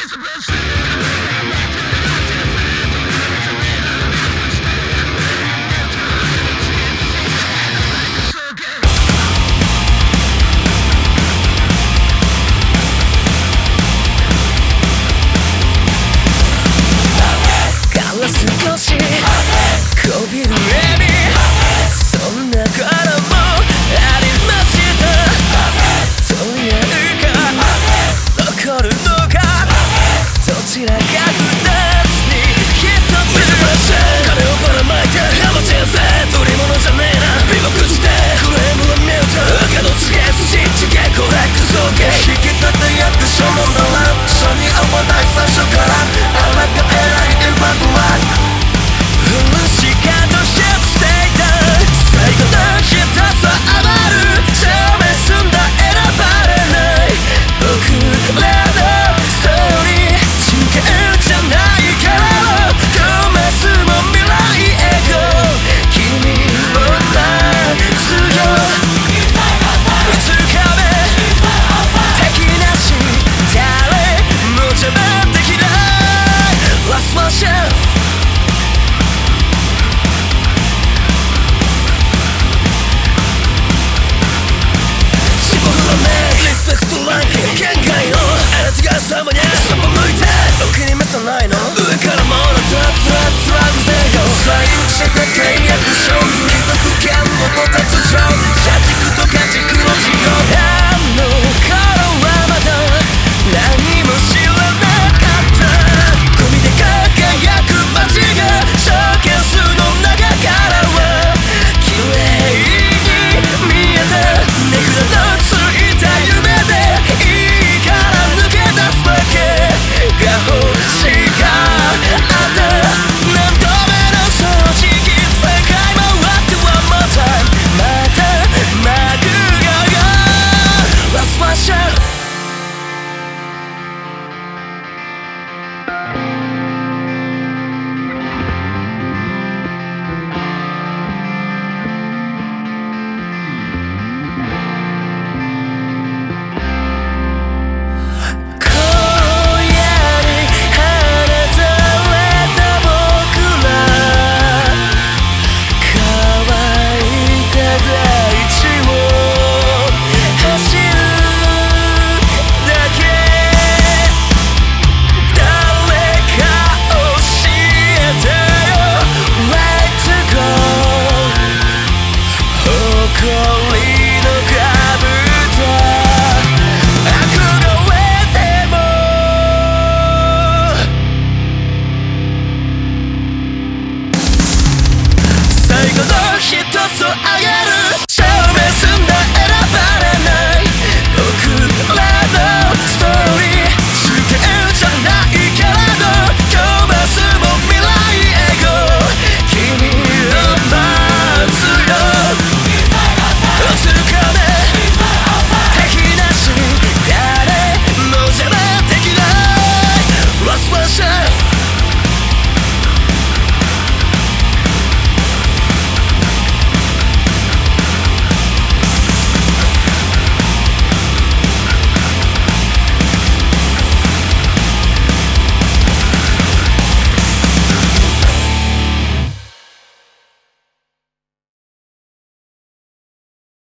Prince of Prince. もない最初から my share 人とそあが